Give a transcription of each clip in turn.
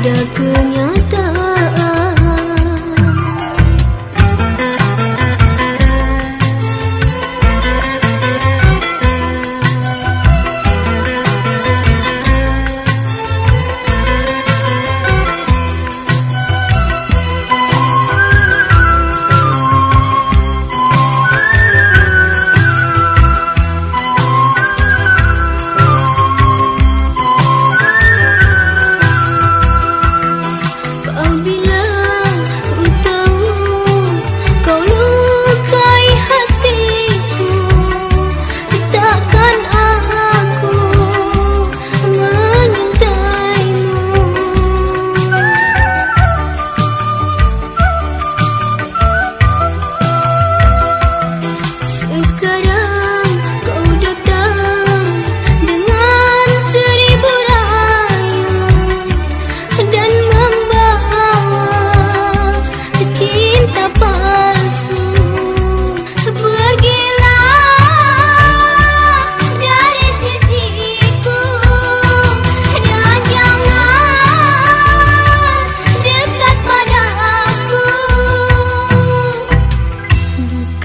padaku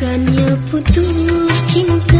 bukannya putus cinta